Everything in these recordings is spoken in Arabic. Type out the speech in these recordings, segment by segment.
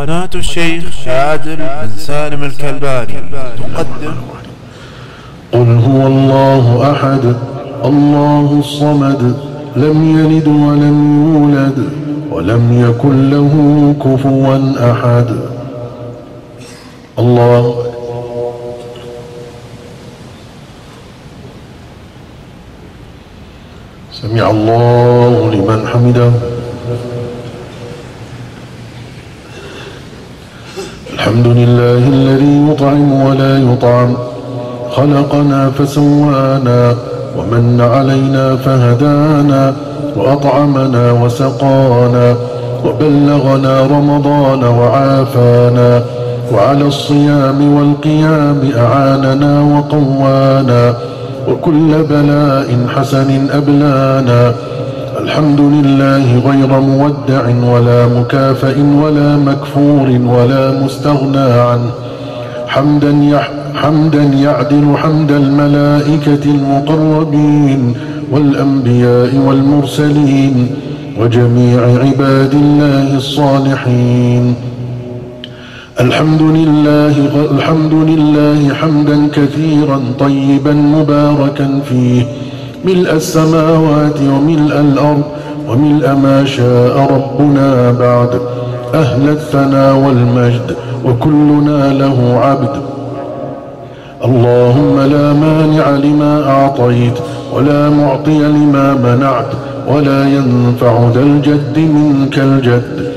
قناة الشيخ عادل بن سالم الكلباني. تقدم. قل هو الله أحد الله الصمد لم يلد ولم يولد ولم يكن له كفوا أحد. الله. سمع الله لمن حمده. الحمد لله الذي يطعم ولا يطعم. خلقنا فسوانا ومن علينا فهدانا وأطعمنا وسقانا وبلغنا رمضان وعافانا وعلى الصيام والقيام أعاننا وقوانا وكل بلاء حسن أبلانا الحمد لله غير مودع ولا مكافئ ولا مكفور ولا مستغنى عنه. حمدا يحب حمدا يعدل حمد الملائكة المقربين والأنبياء والمرسلين وجميع عباد الله الصالحين. الحمد لله الحمد لله حمدا كثيرا طيبا مباركا فيه. ملء السماوات وملء الأرض وملء ما شاء ربنا بعد. أهل الثنى والمجد وكلنا له عبد. اللهم لا مانع لما أعطيت ولا معطي لما منعت ولا ينفع ذا الجد منك الجد.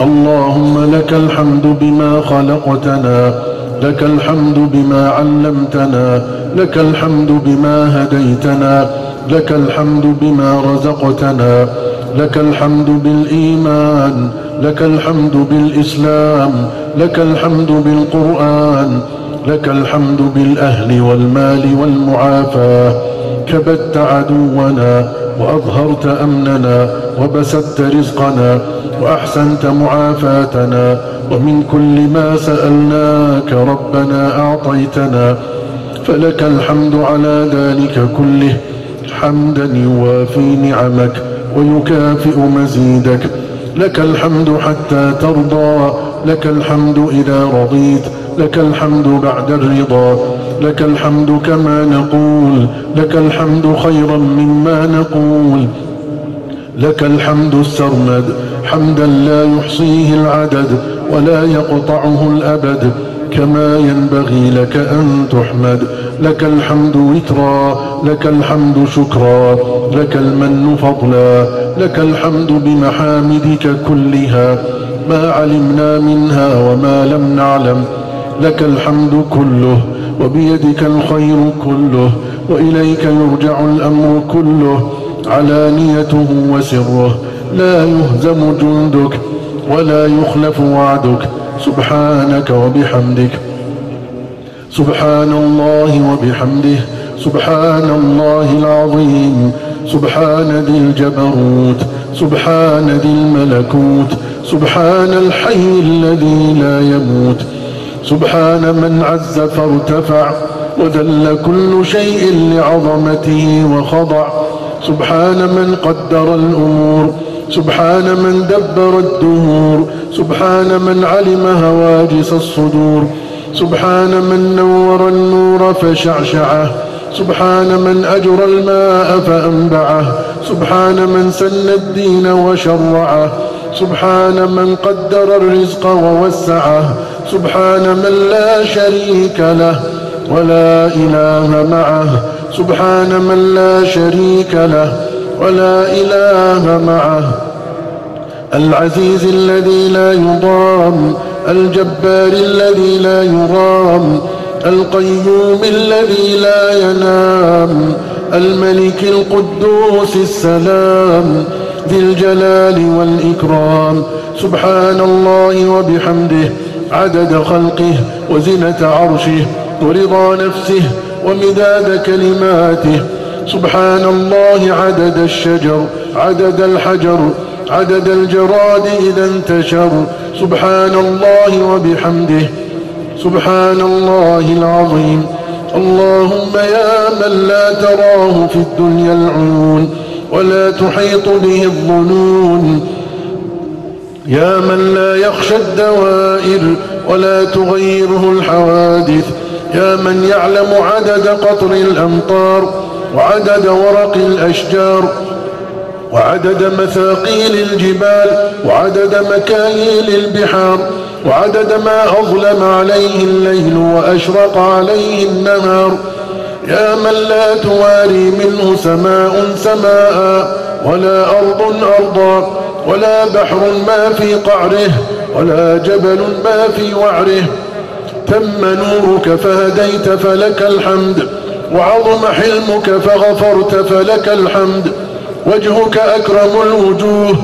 اللهم لك الحمد بما خلقتنا لك الحمد بما علمتنا لك الحمد بما هديتنا لك الحمد بما رزقتنا لك الحمد بالإيمان لك الحمد بالإسلام لك الحمد بالقرآن لك الحمد بالأهل والمال والمعافاة كبدت عدونا وأظهرت أمننا وبسدت رزقنا وأحسنت معافاتنا. ومن كل ما سألناك ربنا أعطيتنا فلك الحمد على ذلك كله حمدا يوافي نعمك ويكافئ مزيدك لك الحمد حتى ترضى لك الحمد إذا رضيت لك الحمد بعد الرضا لك الحمد كما نقول لك الحمد خيرا مما نقول لك الحمد السرمد حمدا لا يحصيه العدد ولا يقطعه الأبد كما ينبغي لك أن تحمد. لك الحمد وترا لك الحمد شكرا لك المن فضلا لك الحمد بمحامدك كلها. ما علمنا منها وما لم نعلم. لك الحمد كله وبيدك الخير كله وإليك يرجع الأمر كله. علانيته وسره لا يهزم جندك. ولا يخلف وعدك. سبحانك وبحمدك. سبحان الله وبحمده. سبحان الله العظيم. سبحان ذي الجبروت. سبحان ذي الملكوت. سبحان الحي الذي لا يموت. سبحان من عز فارتفع. وذل كل شيء لعظمته وخضع. سبحان من قدر الأمور. سبحان من دبر الدهور سبحان من علم هواجس الصدور سبحان من نور النور فشعشعه سبحان من أجرى الماء فأنبعه سبحان من سن الدين وشرعه سبحان من قدر الرزق ووسعه سبحان من لا شريك له ولا إله معه سبحان من لا شريك له. ولا إله معه. العزيز الذي لا يضام الجبار الذي لا يرام القيوم الذي لا ينام الملك القدوس السلام ذي الجلال والإكرام. سبحان الله وبحمده عدد خلقه وزنة عرشه ورضا نفسه ومداد كلماته. سبحان الله عدد الشجر عدد الحجر عدد الجراد إذا انتشر. سبحان الله وبحمده سبحان الله العظيم. اللهم يا من لا تراه في الدنيا العيون ولا تحيط به الظنون. يا من لا يخشى الدوائر ولا تغيره الحوادث. يا من يعلم عدد قطر الأمطار وعدد ورق الأشجار وعدد مثاقيل الجبال وعدد مكاييل البحار وعدد ما أظلم عليه الليل وأشرق عليه النهار. يا من لا تواري منه سماء سماء ولا أرض أرضا ولا بحر ما في قعره ولا جبل ما في وعره. تم نورك فهديت فلك الحمد وعظم حلمك فغفرت فلك الحمد وجهك أكرم الوجوه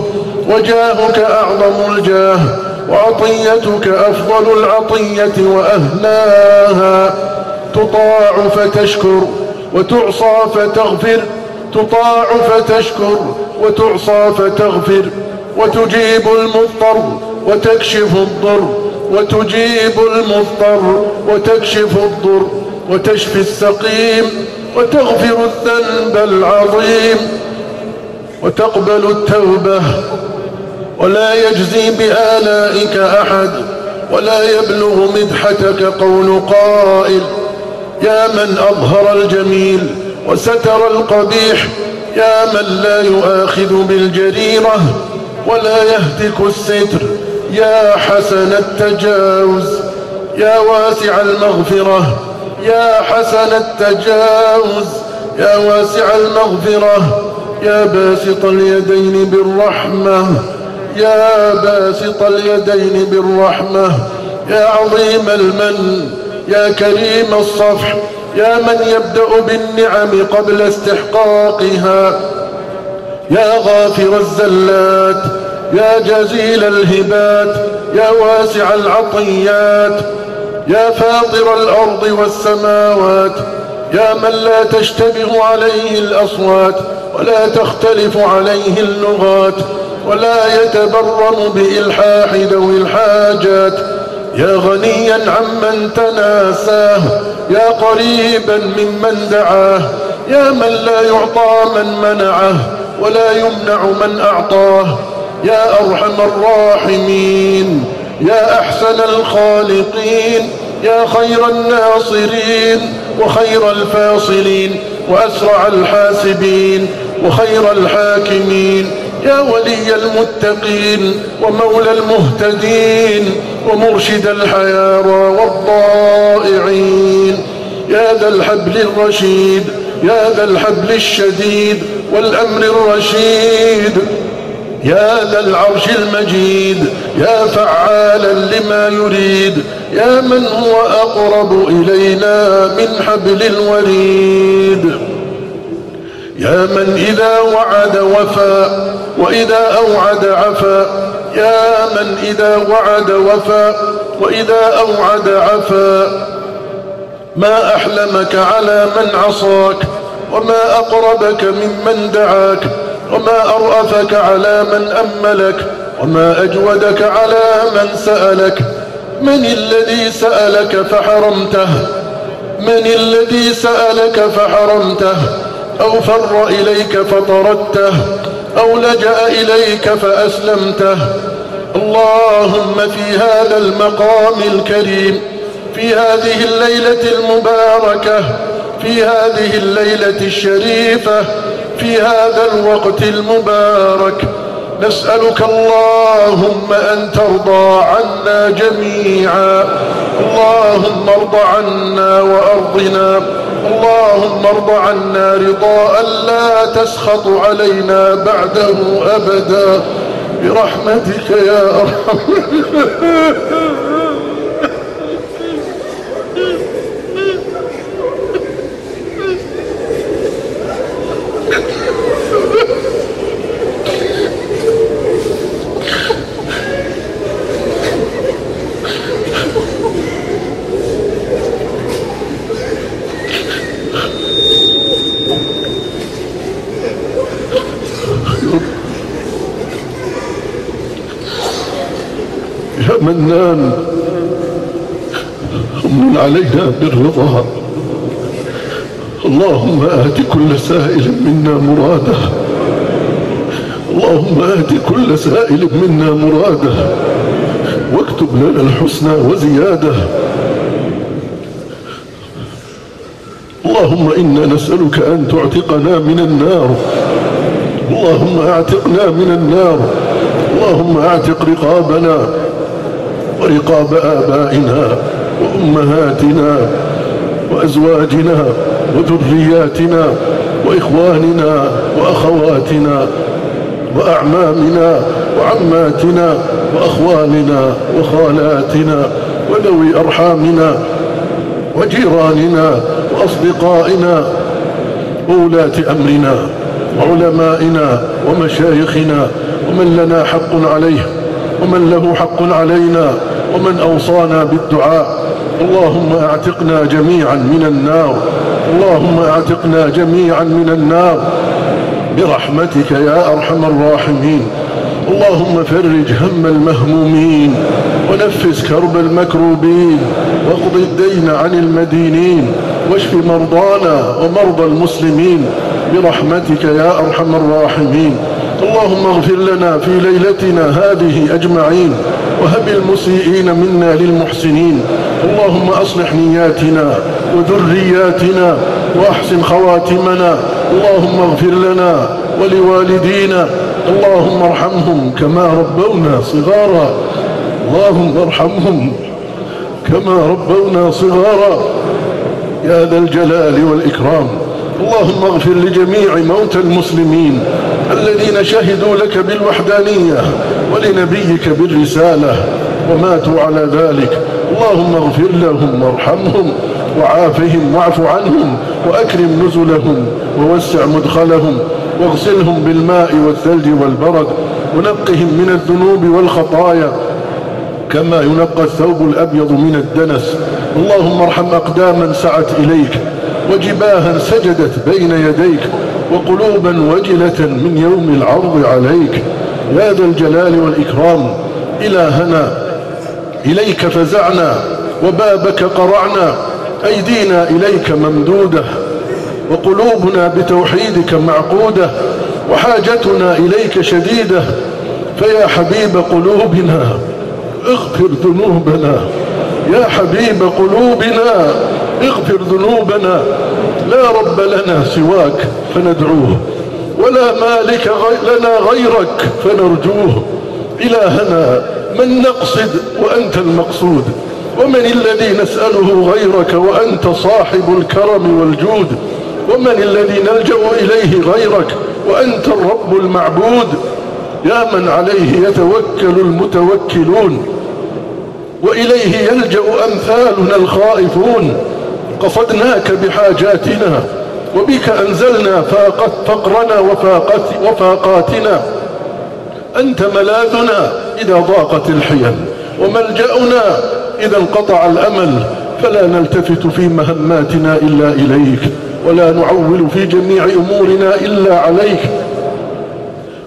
وجاهك أعظم الجاه وعطيتك أفضل العطية وأهناها. تطاع فتشكر وتعصى فتغفر تطاع فتشكر وتعصى فتغفر وتجيب المضطر وتكشف الضر وتجيب المضطر وتكشف الضر. وتشفي السقيم وتغفر الذنب العظيم وتقبل التوبة ولا يجزي بآلائك أحد ولا يبلغ مدحتك قول قائل يا من أظهر الجميل وستر القبيح يا من لا يؤاخذ بالجريرة ولا يهتك الستر يا حسن التجاوز يا واسع المغفرة يا حسن التجاوز يا واسع المغفرة يا باسط اليدين بالرحمة يا باسط اليدين بالرحمة يا عظيم المن يا كريم الصفح يا من يبدأ بالنعم قبل استحقاقها يا غافر الزلات يا جزيل الهبات يا واسع العطيات يا فاطر الأرض والسماوات يا من لا تشتبه عليه الأصوات ولا تختلف عليه اللغات ولا يتبرم بإلحاح ذوي الحاجات. يا غنيا عمن تناساه يا قريبا ممن دعاه. يا من لا يعطى من منعه ولا يمنع من أعطاه. يا أرحم الراحمين. يا أحسن الخالقين يا خير الناصرين وخير الفاصلين وأسرع الحاسبين وخير الحاكمين. يا ولي المتقين ومولى المهتدين ومرشد الحيارى والضائعين. يا ذا الحبل الرشيد يا ذا الحبل الشديد والأمر الرشيد. يا ذا العرش المجيد يا فعالا لما يريد يا من هو أقرب إلينا من حبل الوريد. يا من إذا وعد وفى وإذا أوعد عفى يا من إذا وعد وفى وإذا أوعد عفى ما أحلمك على من عصاك وما أقربك ممن دعاك. وما أرأفك على من أملك وما أجودك على من سألك من الذي سألك فحرمته؟ من الذي سألك فحرمته؟ أو فر إليك فطردته؟ أو لجأ إليك فأسلمته؟ اللهم في هذا المقام الكريم في هذه الليلة المباركة في هذه الليلة الشريفة في هذا الوقت المبارك. نسألك اللهم أن ترضى عنا جميعا. اللهم ارض عنا وأرضنا. اللهم ارض عنا رضاء لا تسخط علينا بعده أبدا. برحمتك يا أرحم الفنان من علينا بالرضا. اللهم آت كل سائل منا مراده. اللهم آت كل سائل منا مراده. واكتب لنا الحسنى وزياده. اللهم إنا نسألك أن تعتقنا من النار. اللهم أعتقنا من النار. اللهم أعتق رقابنا. ورقاب آبائنا وأمهاتنا وأزواجنا وذرياتنا وإخواننا وأخواتنا وأعمامنا وعماتنا وأخوالنا وخالاتنا وذوي أرحامنا وجيراننا وأصدقائنا وولاة أمرنا وعلمائنا ومشايخنا ومن لنا حق عليه ومن له حق علينا ومن أوصانا بالدعاء. اللهم أعتقنا جميعا من النار. اللهم أعتقنا جميعا من النار. برحمتك يا أرحم الراحمين. اللهم فرج هم المهمومين. ونفس كرب المكروبين. واقض الدين عن المدينين. واشف مرضانا ومرضى المسلمين. برحمتك يا أرحم الراحمين. اللهم اغفر لنا في ليلتنا هذه أجمعين. وهب المسيئين منا للمحسنين. اللهم أصلح نياتنا وذرياتنا وأحسن خواتمنا. اللهم اغفر لنا ولوالدينا. اللهم ارحمهم كما ربونا صغارا. اللهم ارحمهم كما ربونا صغارا. يا ذا الجلال والإكرام. اللهم اغفر لجميع موتى المسلمين. الذين شهدوا لك بالوحدانية ولنبيك بالرسالة وماتوا على ذلك. اللهم اغفر لهم وارحمهم وعافهم واعف عنهم وأكرم نزلهم ووسع مدخلهم واغسلهم بالماء والثلج والبرد ونقهم من الذنوب والخطايا كما ينقى الثوب الأبيض من الدنس. اللهم ارحم أقداما سعت إليك وجباها سجدت بين يديك وقلوبا وجلة من يوم العرض عليك. يا ذا الجلال والإكرام إلهنا إليك فزعنا وبابك قرعنا أيدينا إليك ممدودة وقلوبنا بتوحيدك معقودة وحاجتنا إليك شديدة. فيا حبيب قلوبنا اغفر ذنوبنا. يا حبيب قلوبنا اغفر ذنوبنا. لا رب لنا سواك فندعوه ولا مالك لنا غيرك فنرجوه. إلهنا من نقصد وأنت المقصود. ومن الذي نسأله غيرك وأنت صاحب الكرم والجود. ومن الذي نلجأ إليه غيرك وأنت الرب المعبود. يا من عليه يتوكل المتوكلون. وإليه يلجأ أمثالنا الخائفون. قصدناك بحاجاتنا وبك أنزلنا فاقت فقرنا وفاقت وفاقاتنا. أنت ملاذنا إذا ضاقت الحيل وملجأنا إذا انقطع الأمل. فلا نلتفت في مهماتنا إلا إليك ولا نعول في جميع أمورنا إلا عليك.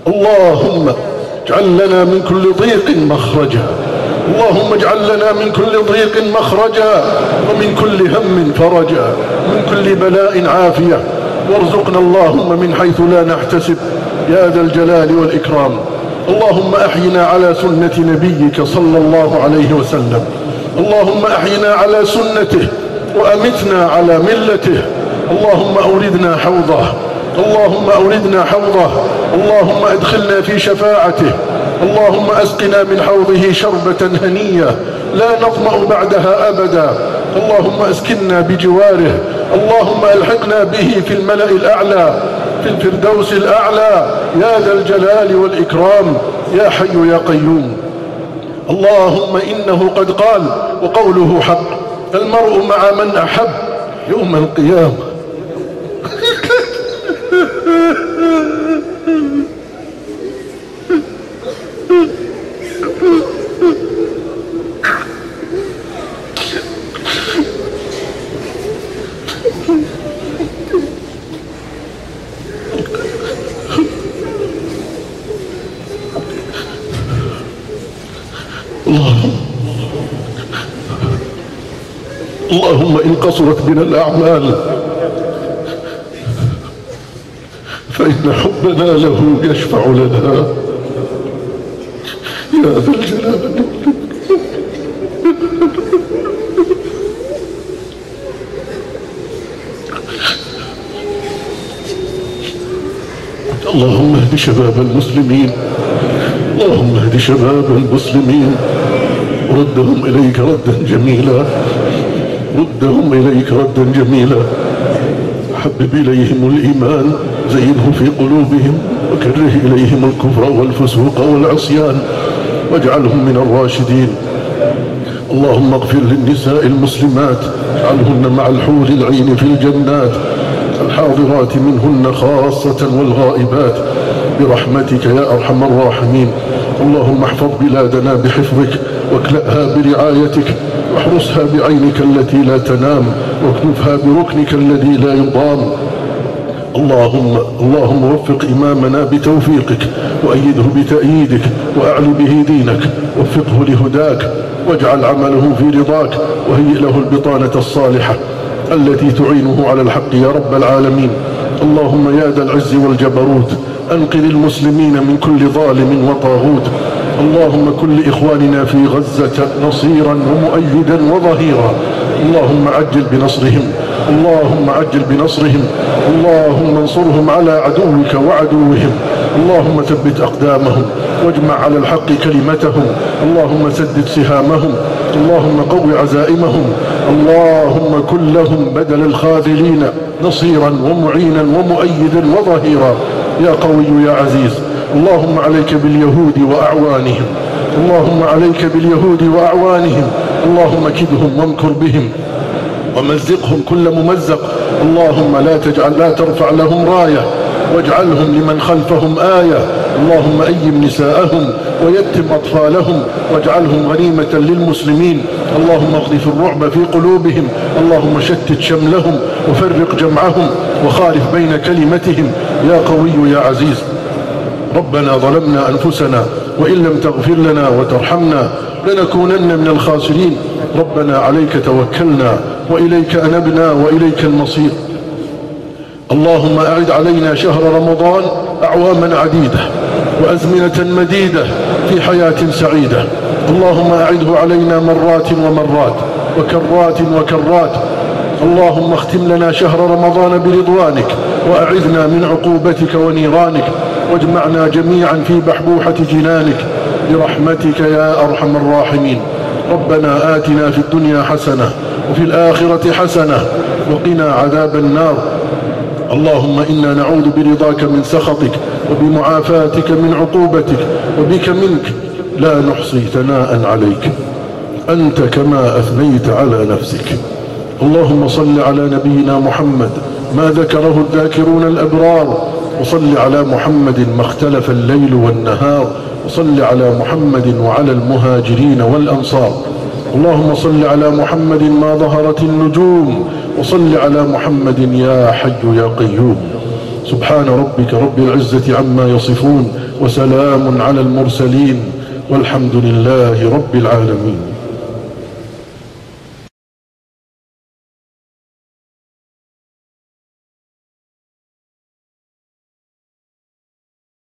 اللهم اجعل لنا من كل ضيق مخرجا. اللهم اجعل لنا من كل ضيق مخرجا ومن كل هم فرجا من كل بلاء عافية. وارزقنا اللهم من حيث لا نحتسب. يا ذا الجلال والإكرام. اللهم أحينا على سنة نبيك صلى الله عليه وسلم. اللهم أحينا على سنته وأمتنا على ملته. اللهم أوردنا حوضه. اللهم أوردنا حوضه. اللهم أدخلنا في شفاعته. اللهم أسقنا من حوضه شربة هنية لا نظمأ بعدها أبدا. اللهم أسكننا بجواره. اللهم ألحقنا به في الملأ الأعلى في الفردوس الأعلى. يا ذا الجلال والإكرام. يا حي يا قيوم. اللهم إنه قد قال وقوله حق. المرء مع من أحب يوم القيامة. اللهم إن قصرت بنا الأعمال فإن حبنا له يشفع لنا. يا ذا الجلال والإكرام. اهد شباب المسلمين اللهم اهد شباب المسلمين ردهم إليك ردا جميلا ردهم إليك ردا جميلا حبب إليهم الإيمان زينه في قلوبهم وكره إليهم الكفر والفسوق والعصيان واجعلهم من الراشدين. اللهم اغفر للنساء المسلمات اجعلهن مع الحور العين في الجنات الحاضرات منهن خاصة والغائبات برحمتك يا أرحم الراحمين. اللهم احفظ بلادنا بحفظك واكلأها برعايتك واحرسها بعينك التي لا تنام واكنفها بركنك الذي لا يضام اللهم اللهم وفق إمامنا بتوفيقك وأيده بتأييدك وأعل به دينك وفقه لهداك واجعل عمله في رضاك وهيئ له البطانة الصالحة التي تعينه على الحق يا رب العالمين. اللهم يا ذا العز والجبروت أنقذ المسلمين من كل ظالم وطاغوت. اللهم كن لإخواننا في غزة نصيرا ومؤيدا وظهيرا. اللهم عجل بنصرهم. اللهم عجل بنصرهم. اللهم انصرهم على عدوك وعدوهم. اللهم ثبت أقدامهم. واجمع على الحق كلمتهم. اللهم سدد سهامهم. اللهم قو عزائمهم. اللهم كن لهم بدل الخاذلين نصيرا ومعينا ومؤيدا وظهيرا. يا قوي يا عزيز. اللهم عليك باليهود وأعوانهم. اللهم عليك باليهود وأعوانهم. اللهم كدهم وامكر بهم. ومزقهم كل ممزق. اللهم لا تجعل لا ترفع لهم راية. واجعلهم لمن خلفهم آية. اللهم أيم نساءهم ويتم أطفالهم. واجعلهم غنيمة للمسلمين. اللهم اغذف الرعب في قلوبهم. اللهم شتت شملهم. وفرق جمعهم. وخالف بين كلمتهم. يا قوي يا عزيز. ربنا ظلمنا أنفسنا وإن لم تغفر لنا وترحمنا لنكونن من الخاسرين. ربنا عليك توكلنا وإليك أنبنا وإليك المصير. اللهم أعد علينا شهر رمضان أعواما عديدة وأزمنة مديدة في حياة سعيدة. اللهم أعده علينا مرات ومرات وكرات وكرات اللهم اختم لنا شهر رمضان برضوانك وأعذنا من عقوبتك ونيرانك واجمعنا جميعا في بحبوحة جنانك برحمتك يا أرحم الراحمين ربنا آتنا في الدنيا حسنة وفي الآخرة حسنة وقنا عذاب النار اللهم إنا نعوذ برضاك من سخطك وبمعافاتك من عقوبتك وبك منك لا نحصي ثناء عليك أنت كما أثنيت على نفسك اللهم صل على نبينا محمد ما ذكره الذاكرون الأبرار وصل على محمد ما اختلف الليل والنهار وصل على محمد وعلى المهاجرين والأنصار. اللهم صل على محمد ما ظهرت النجوم وصل على محمد يا حي يا قيوم. سبحان ربك رب العزة عما يصفون وسلام على المرسلين والحمد لله رب العالمين.